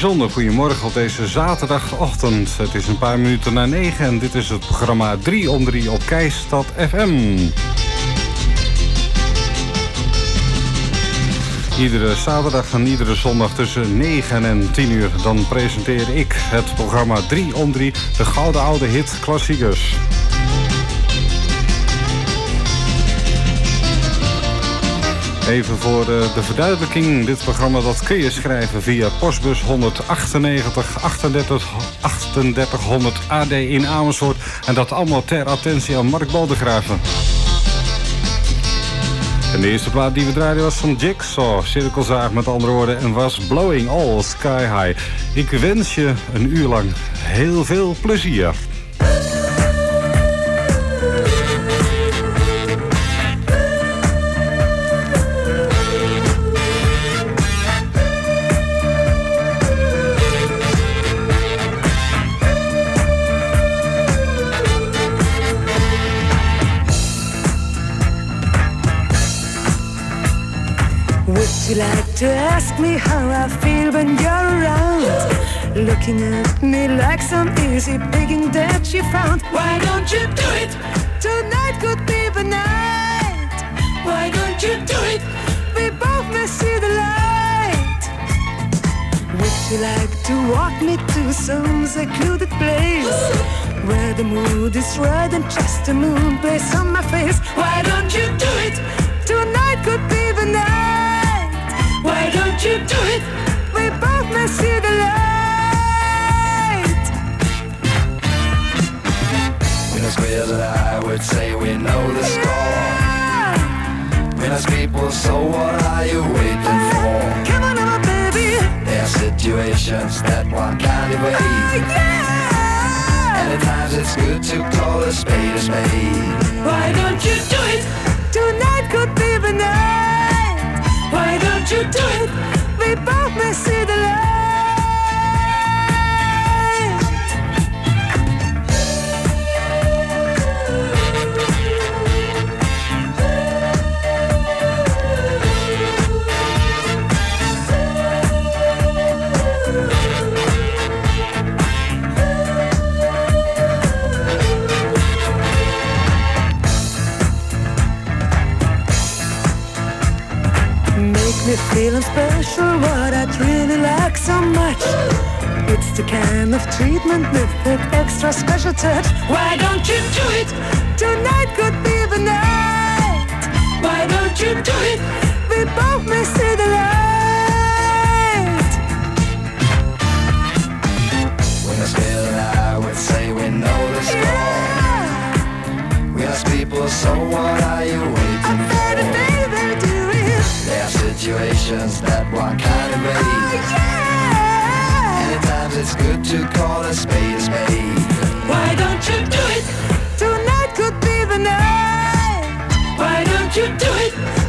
bijzonder goedemorgen op deze zaterdagochtend. Het is een paar minuten na negen en dit is het programma 3 om 3 op Keistad FM. Iedere zaterdag en iedere zondag tussen 9 en 10 uur... dan presenteer ik het programma 3 om 3, de gouden oude hit klassiekers. Even voor de, de verduidelijking. Dit programma dat kun je schrijven via postbus 198 38 3800 AD in Amersfoort. En dat allemaal ter attentie aan Mark Baldegraven. En de eerste plaat die we draaiden was van Jigsaw, cirkelzaag met andere woorden, en was Blowing All Sky High. Ik wens je een uur lang heel veel plezier. To ask me how I feel when you're around. Looking at me like some easy picking that you found. Why don't you do it? Tonight could be the night. Why don't you do it? We both may see the light. Would you like to walk me to some secluded place? Where the mood is red and just the moon plays on my face. Why don't you do it? Tonight could be the night. Why don't you do it? We both may see the light. When I swear that I would say we know the score. When I people, so what are you waiting for? Come on, now, baby. There are situations that one can't evade. Oh, yeah. And at times it's good to call a spade a spade. Why don't you do it? Tonight could be the night. Why don't you do it? We both may see It's the kind of treatment with that extra special touch. Why don't you do it? Tonight could be the night. Why don't you do it? We both may see the light. When I still I would say we know the score. Yeah. We ask people, so what are you waiting I'm for? situations that one can't ah, evade. Oh, yeah. And at times it's good to call a spade a spade. Why don't you do it? Tonight could be the night. Why don't you do it?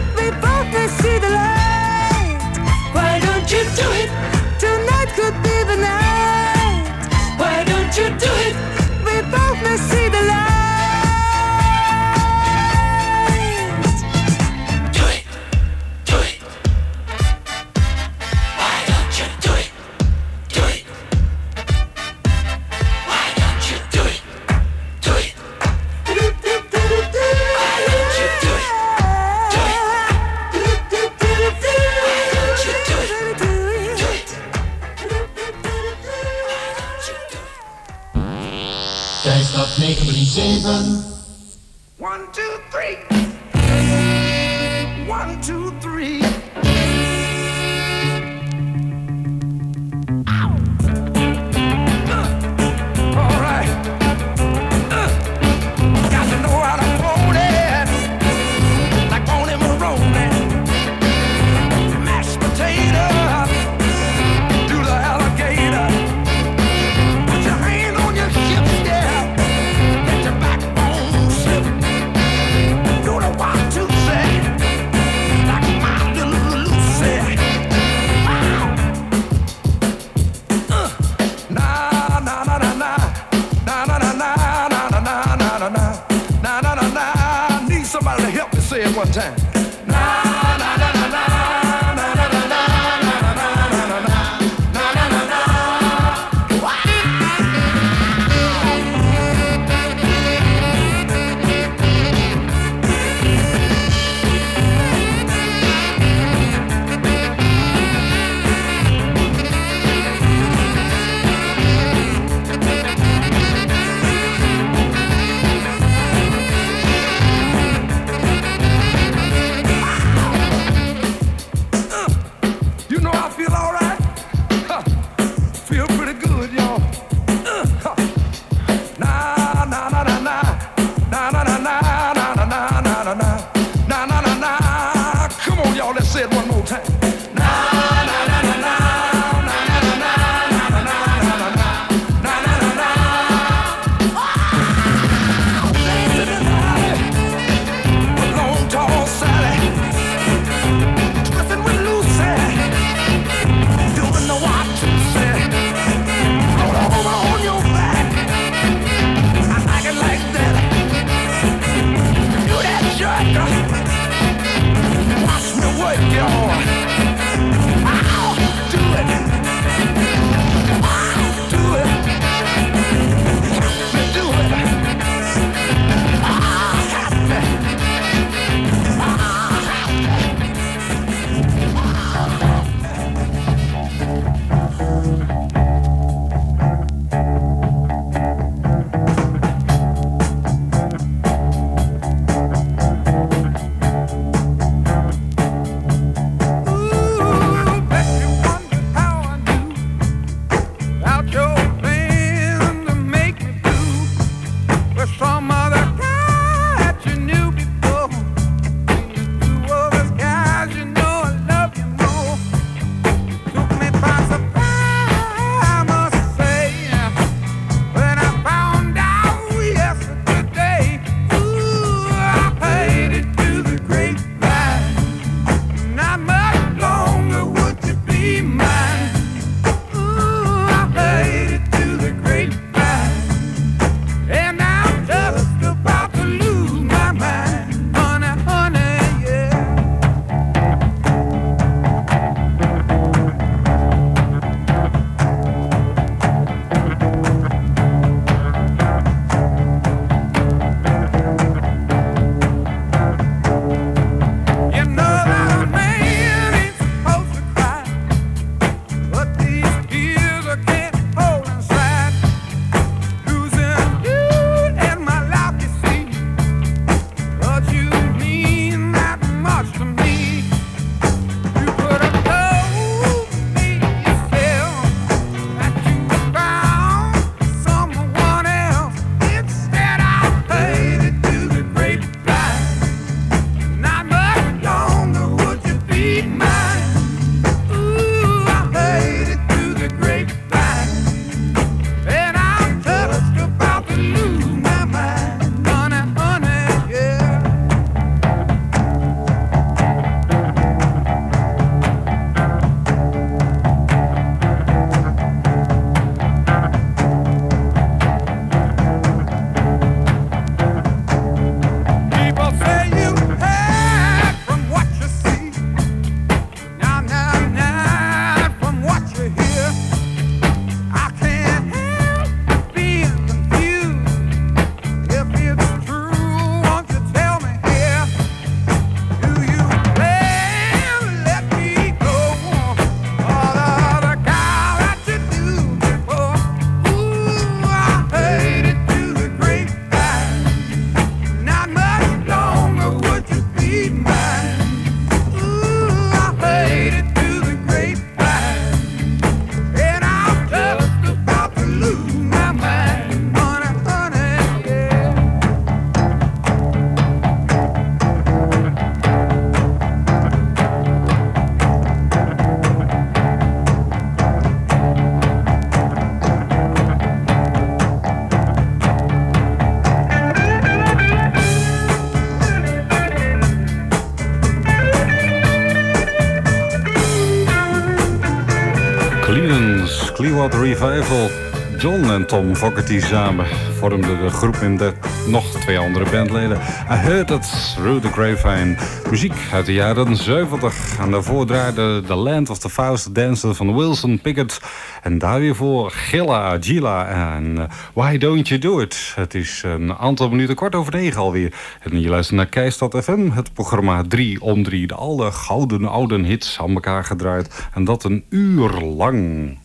Grote revival. John en Tom Fogerty samen vormden de groep in de nog twee andere bandleden. I Heard It Through the Grapevine. Muziek uit de jaren 70. En daarvoor draaide The Land of the Faust Dancer van Wilson Pickett. En daar weer voor Gilla, Gila en eh, Why Don't You Do It. Het is een aantal minuten kort over negen alweer. En je luistert naar Keistad FM, het programma 3 om 3. De alle gouden oude hits aan elkaar gedraaid. En dat een uur lang.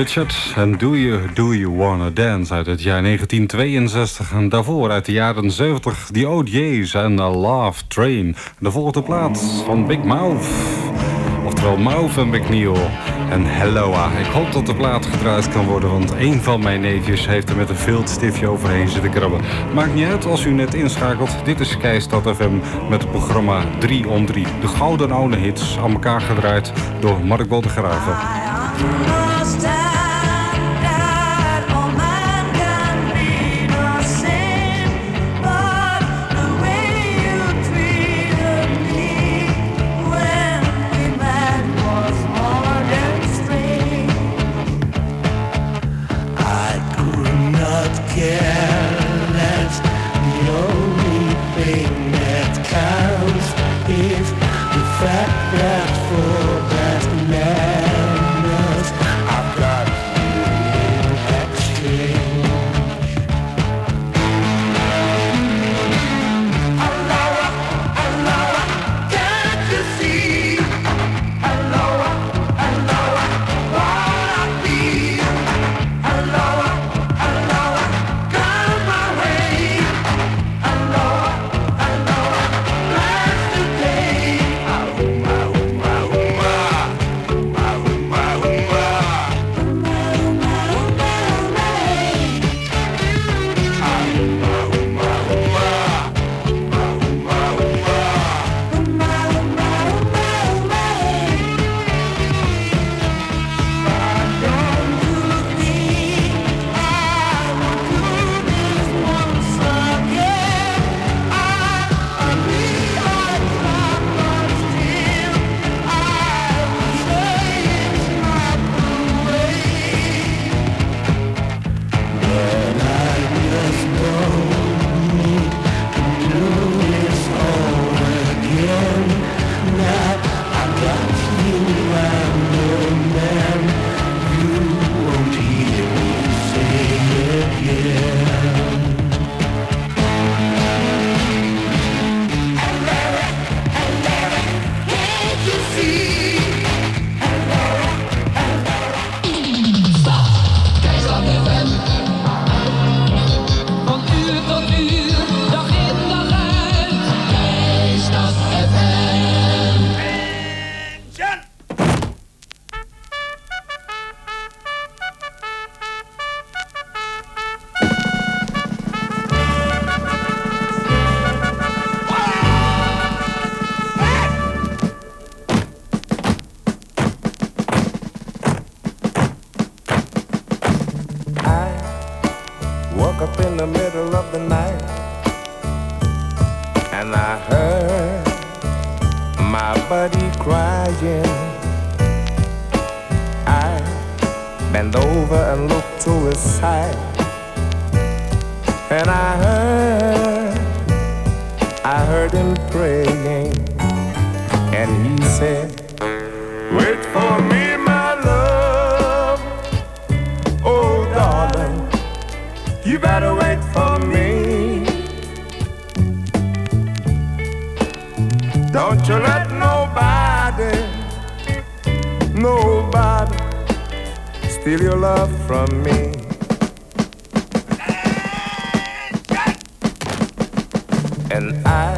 Richard en Do You, Do You Wanna Dance uit het jaar 1962. En daarvoor uit de jaren 70 The OJ's en A Love Train. De volgende plaats van Big Mouth. Oftewel Mouth en Big Neil. En Helloa. Ik hoop dat de plaat gedraaid kan worden, want een van mijn neefjes heeft er met een viltstiftje overheen zitten krabben. Maakt niet uit als u net inschakelt. Dit is Keistad FM met het programma 3 om 3. De gouden oude hits aan elkaar gedraaid door Mark Bodegraven. crying. I bent over and looked to his side, and I heard, I heard him praying, and he said, "Wait for me, my love, oh darling, you better." steal your love from me. And I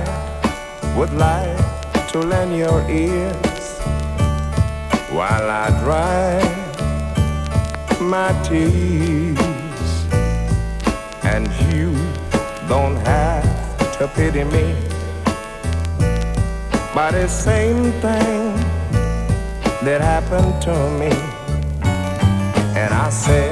would like to lend your ears while I dry my tears. And you don't have to pity me. By the same thing that happened to me. hacer.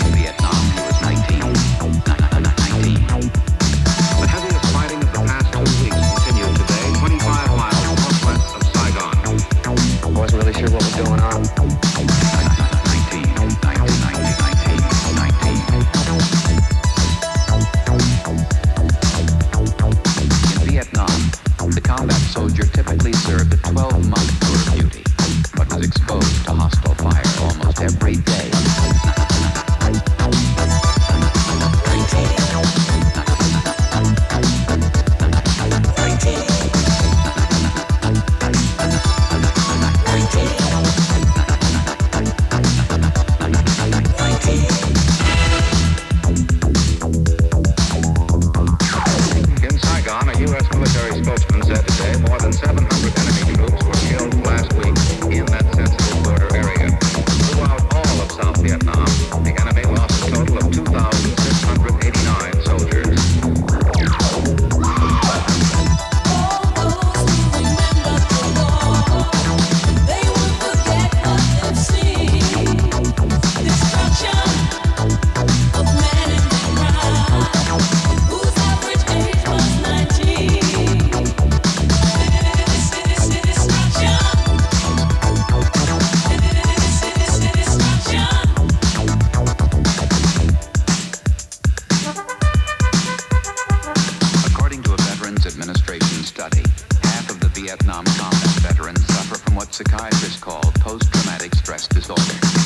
Vietnam combat veterans suffer from what psychiatrists call post-traumatic stress disorder.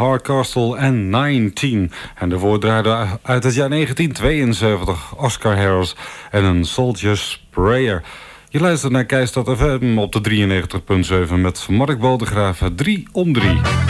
Hardcastle en 19. En daarvoor draaide uit het jaar 1972 Oscar Harris en een Soldier's Prayer. Je luistert naar Keistad FM op de 93.7 met Mark Bodegraaf 3 om 3.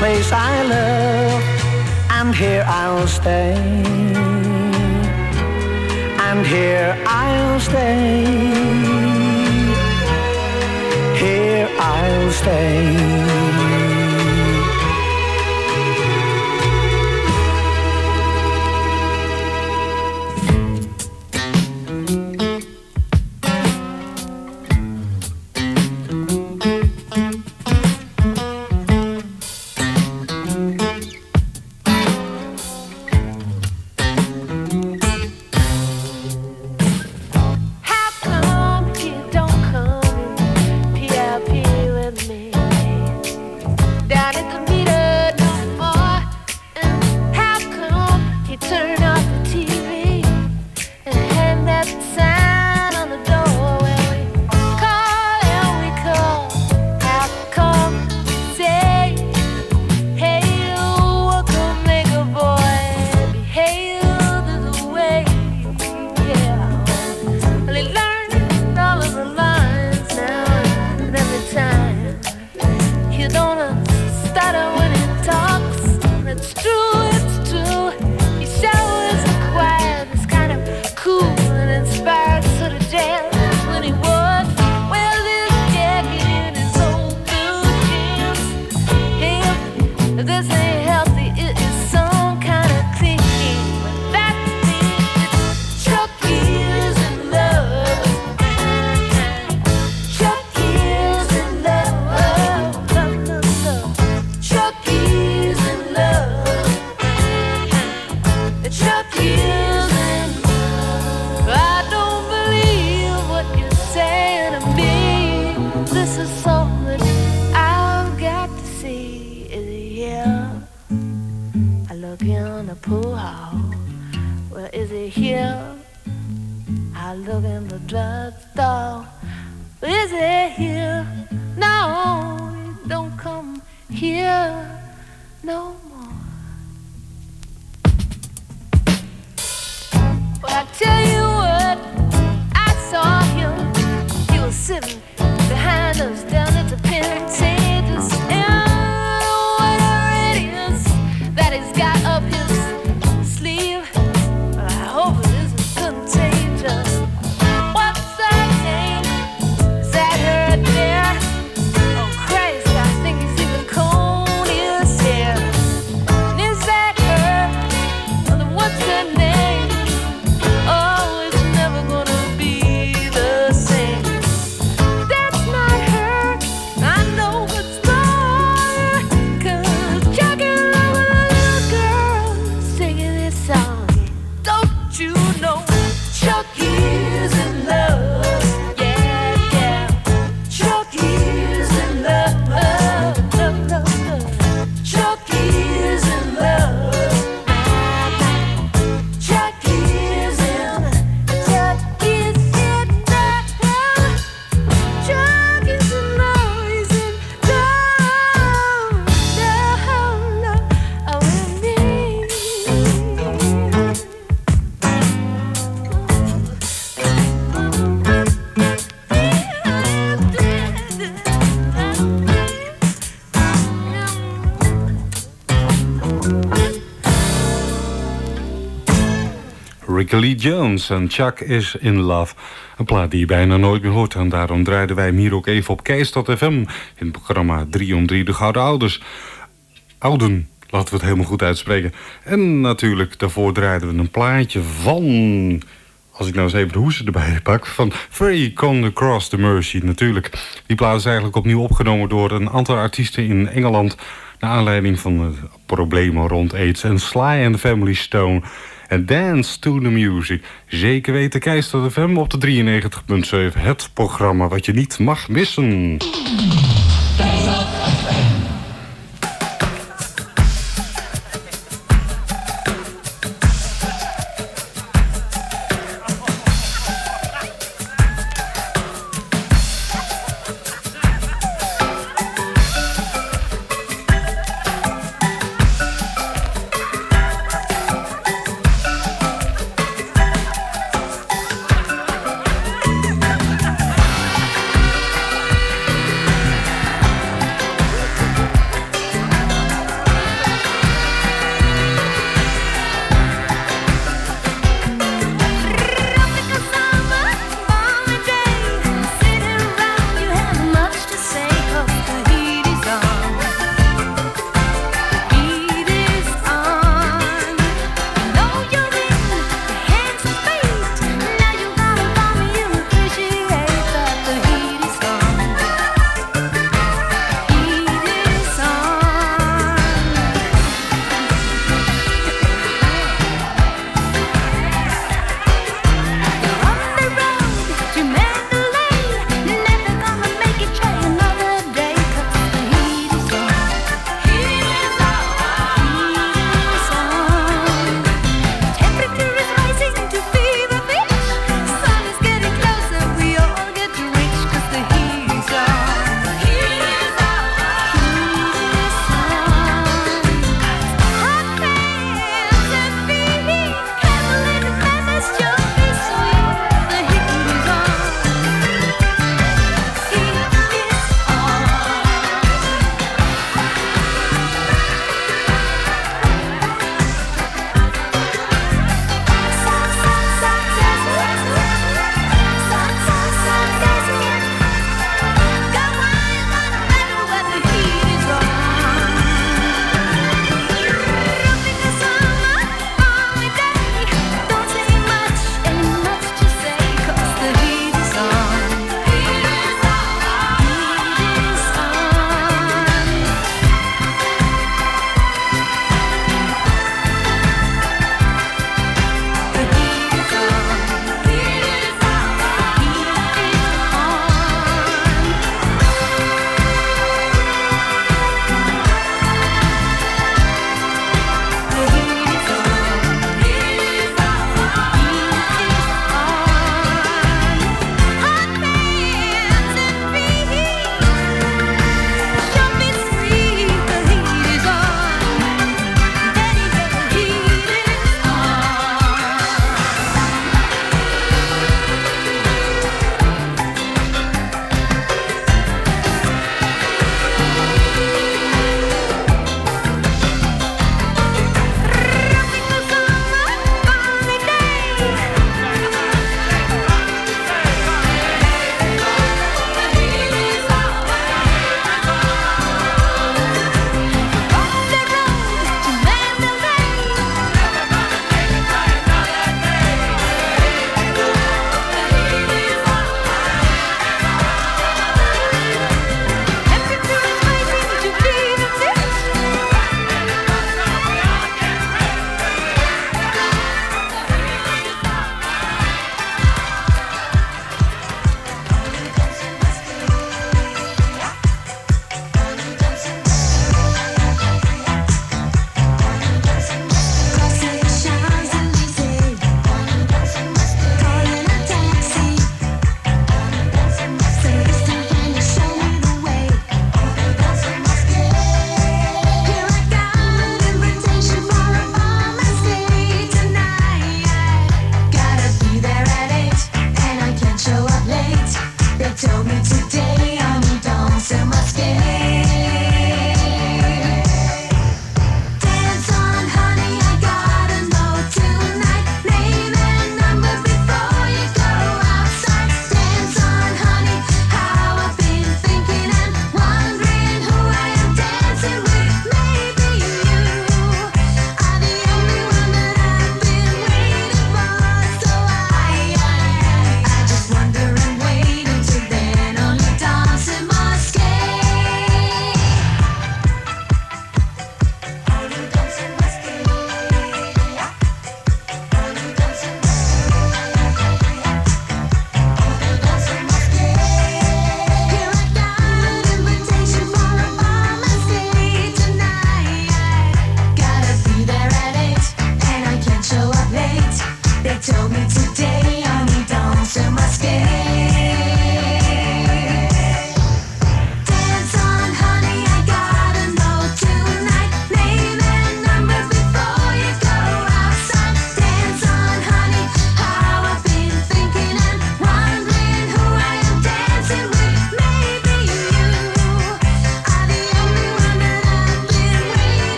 place I love, and here I'll stay. And here I'll stay. Here I'll stay. Lee Jones en Chuck is in Love. Een plaat die je bijna nooit meer hoort. En daarom draaiden wij hem hier ook even op Keistad FM. In het programma 3 om 3 de Gouden Ouders. Ouden, laten we het helemaal goed uitspreken. En natuurlijk, daarvoor draaiden we een plaatje van... Als ik nou eens even de hoes erbij pak. Van Free Con Cross the Mercy, natuurlijk. Die plaat is eigenlijk opnieuw opgenomen door een aantal artiesten in Engeland... naar aanleiding van de problemen rond AIDS. En Sly and the Family Stone en Dance to the Music. Zeker weten, de FM op de 93.7. Het programma wat je niet mag missen.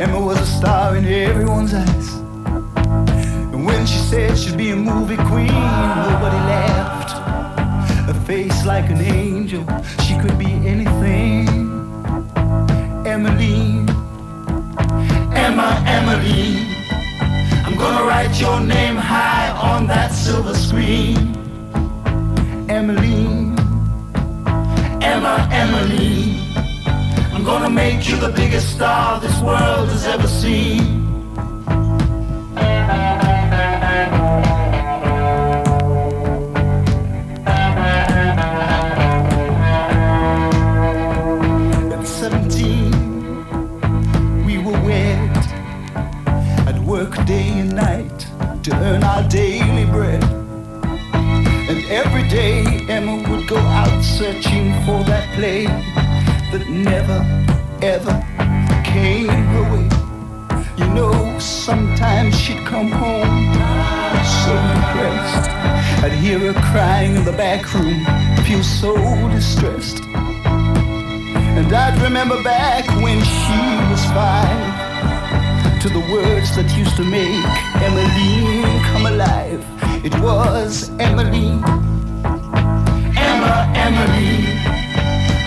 Emma was a star in everyone's eyes. And when she said she'd be a movie queen, nobody laughed. A face like an angel, she could be anything. Emily, Emma, Emily. I'm gonna write your name high on that silver screen. Emily, Emma, Emily. I'm gonna make you the biggest star this world has ever seen. At 17, we were wed. I'd work day and night to earn our daily bread. And every day Emma would go out searching for that play that never, ever came away. You know, sometimes she'd come home so depressed. I'd hear her crying in the back room, feel so distressed. And I'd remember back when she was five to the words that used to make Emmeline come alive. It was Emily, Emma, Emily.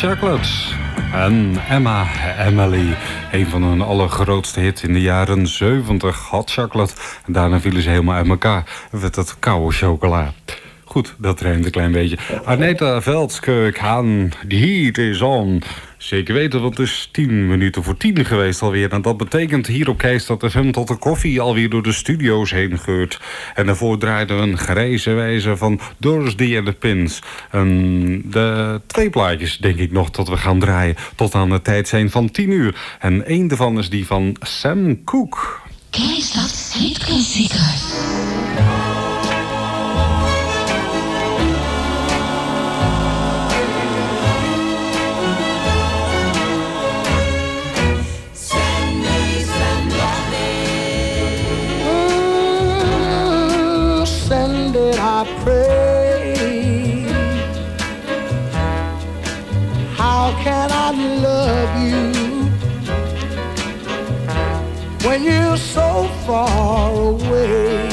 Chocolate. En Emma Emily, een van hun allergrootste hits in de jaren 70, Hot Chocolate. En daarna vielen ze helemaal uit elkaar. Werd het koude chocola. Goed, dat rijmt een klein beetje. Aneta Veldskirk aan, the heat is on. Zeker weten, want het is tien minuten voor tien geweest alweer. En dat betekent hier op Keistad FM tot de koffie alweer door de studio's heen geurt. En daarvoor draaiden we een grijze wijze van Dorsey and the Pins. En de twee plaatjes denk ik nog dat we gaan draaien tot aan de tijd zijn van tien uur. En één daarvan is die van Sam Cooke. Keistad Hitklassieker. Mm, far away?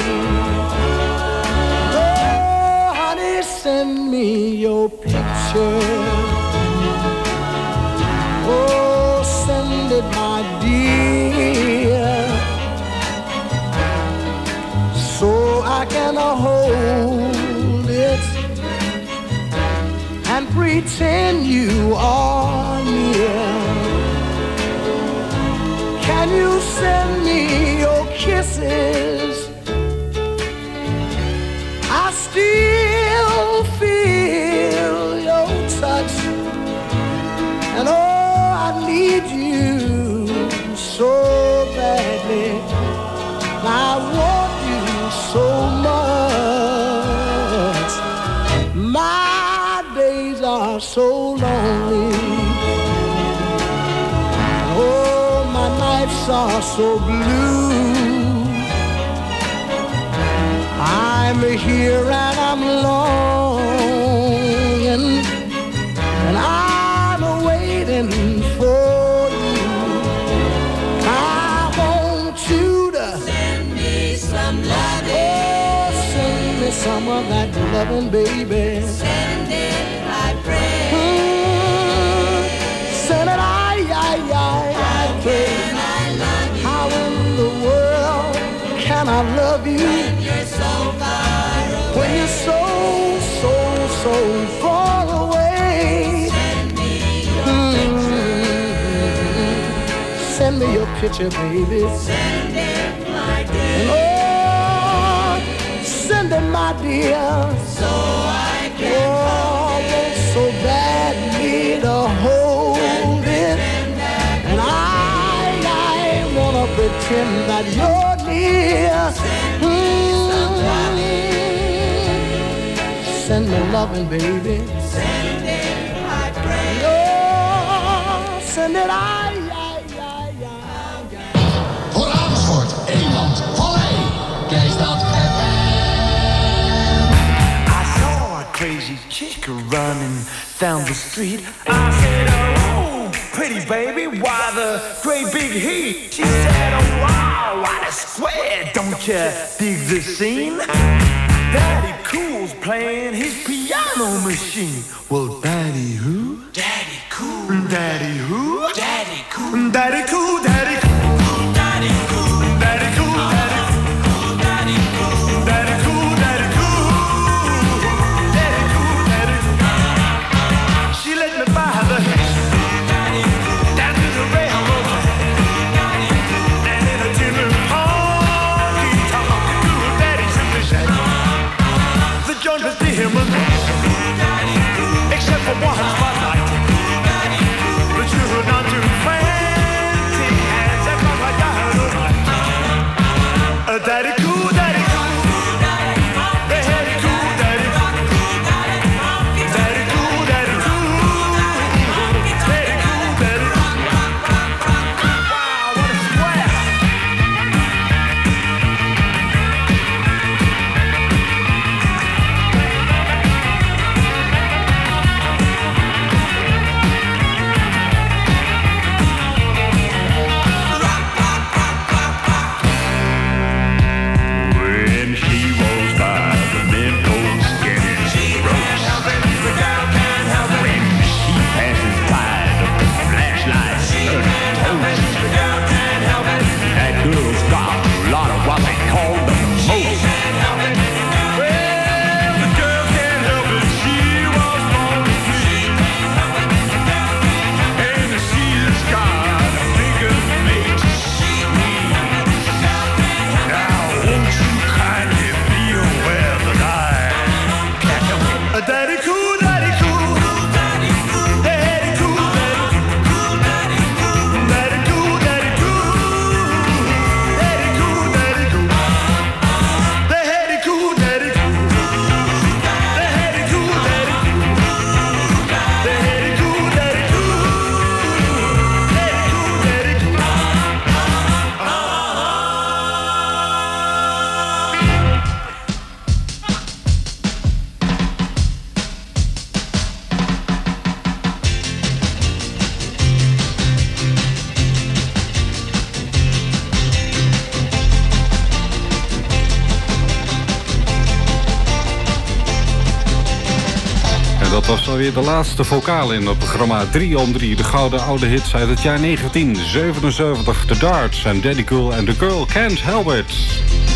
Oh, honey, send me your picture. Oh, send it, my dear so I can hold it and pretend you are so blue. I'm here and I'm longing, and I'm waiting for you. I want you to send me some loving. Oh, send me some of that loving, baby. Send I love you when you're so far away? When you're so, so, so far away. Send me Send me your picture, baby. Send it, my dear. Oh, send it, my dear. So I can oh, to hold it. And I, I wanna pretend that you're near. Mm. Send me loving, baby. Send it, I pray. Oh, send it, I. Voor Amersfoort, Eemland, Vallei. Keistad I saw a crazy chick running down the street. I baby, why the great big heat? She said, Oh, wow, what a square. Don't you dig the scene? Daddy Cool's playing his piano machine. Well, Daddy who? Daddy Cool. Daddy who? Daddy Cool. Daddy Cool, Daddy Cool. Was alweer de laatste vocaal in het programma 3 om 3. De gouden oude hits uit het jaar 1977. The Darts en Daddy Cool and The Girl Can't Help It.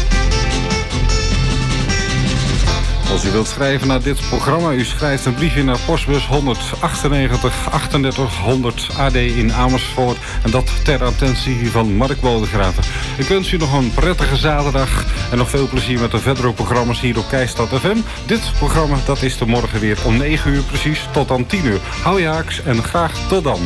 Als u wilt schrijven naar dit programma, u schrijft een briefje naar postbus 198 3800 AD in Amersfoort. En dat ter attentie van Mark Bodegraven. Ik wens u nog een prettige zaterdag en nog veel plezier met de verdere programma's hier op Keistad FM. Dit programma dat is de morgen weer om 9 uur precies tot dan 10 uur. Hou je haaks en graag tot dan.